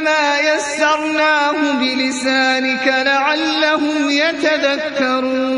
فما يسرناه بلسانك لعلهم يتذكرون